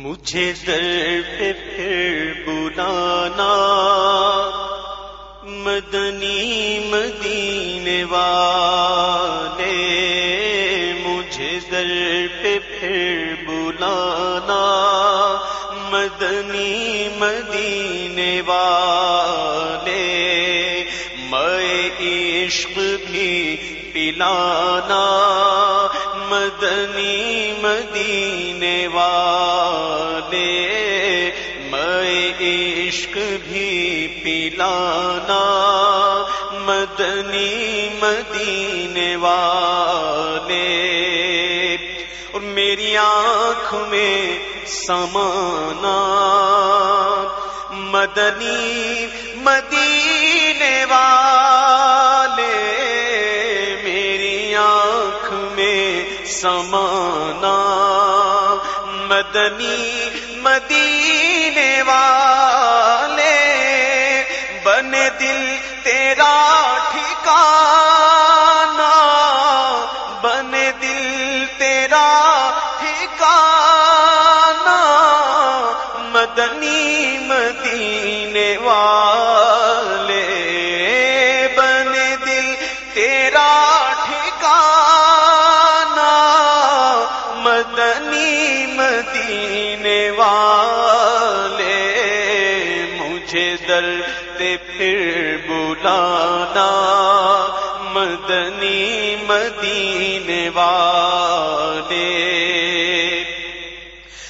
مجھے در پہ پھر بلانا۔ مدنی مدینے والے، مجھے در پہ پھر بلانا۔ مدنی مدینے والے، میں عشق بھی پلانا۔ مدنی مدینے والے، میں عشق بھی پلانا۔ مدنی مدینے والے، اور میری آنکھ میں سمانا۔ مدنی مدینے والے۔ سمانا مدنی مدینے والے بن دل تیرا ٹھکانا بن دل تیرا ٹھکانا مدنی مدینے والے مجھے در پہ پھر بلانا مدنی مدینے والے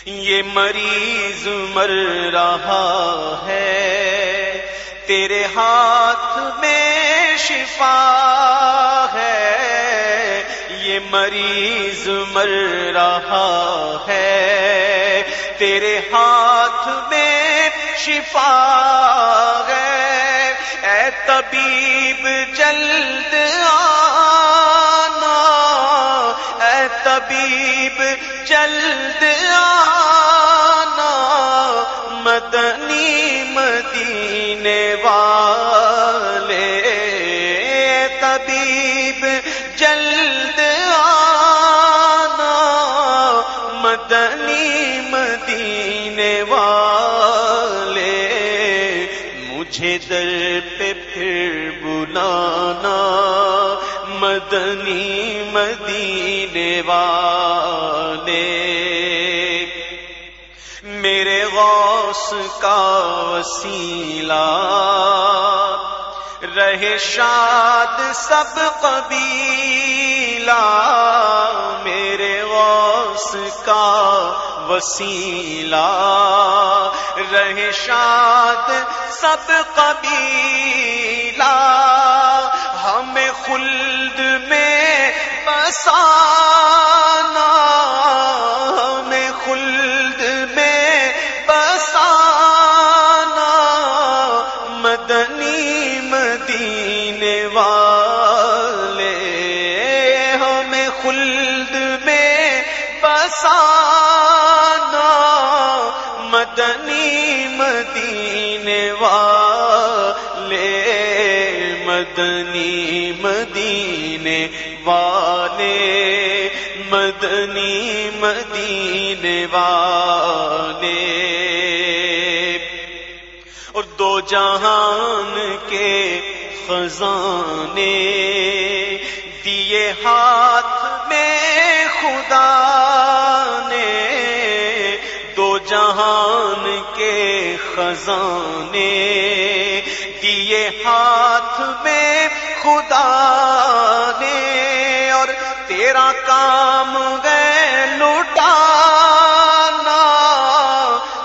یہ مریض مر رہا ہے تیرے ہاتھ میں شفا مریض مر رہا ہے۔ تیرے ہاتھ میں شفا ہے۔ اے طبیب، جلد آنا۔ اے طبیب، جلد مدنی مدینے والے، مجھے در پہ پھر بلانا مدنی مدینے والے۔ میرے غوث کا وسیلہ، رہے شاد سب قبیلہ۔ میرے غوث کا وسیلہ رہشاد سب قبیلہ ہمیں خلد میں بسا مدنی مدینے والے، مدنی مدینے والے، مدنی مدینے والے۔ اور دو جہان کے خزانے، دیے ہاتھ میں خدا جہان کے خزانے دیے ہاتھ میں خدا نے، اور تیرا کام گئے لوٹانا۔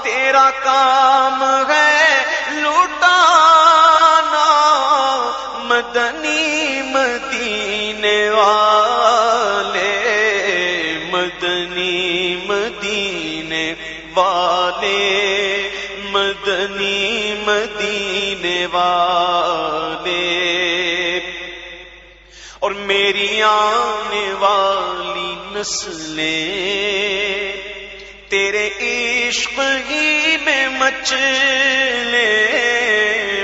تیرا کام ہے لوٹانا۔ مدنی مدنی مدینے والے۔ اور میری آنے والی نسلیں تیرے عشق ہی میں مچلے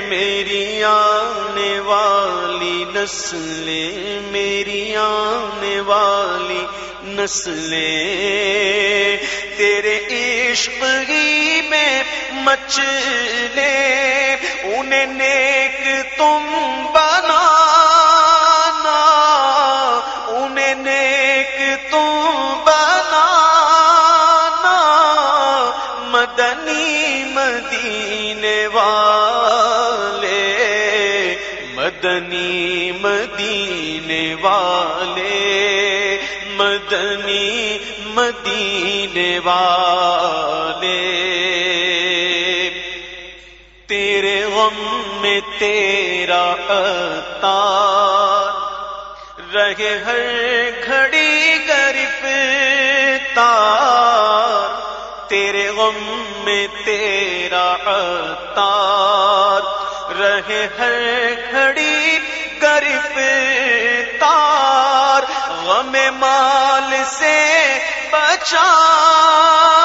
میری آنے والی نسلیں، میری آنے والی نسلیں تیرے عشق ہی میں مچلے، انہیں نیک تم بنا انہیں نیک تم بنا مدنی مدینے والے، مدنی مدینے والے، مدنی مدینے والے۔ غم میں تیرا تار رہے ہر گھڑی گرف تار تیرے غم میں تیرا تار رہے ہر گھڑی گرف تار غم مال سے بچانا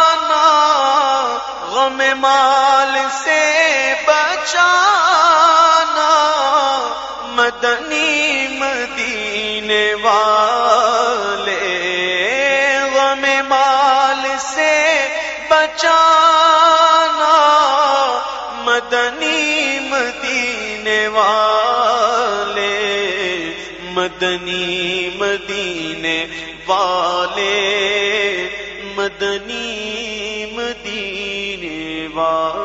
مدنی مدینے والے، غم مال سے بچانا مدنی مدینے والے، مدنی مدینے والے، مدنی مدینے والے۔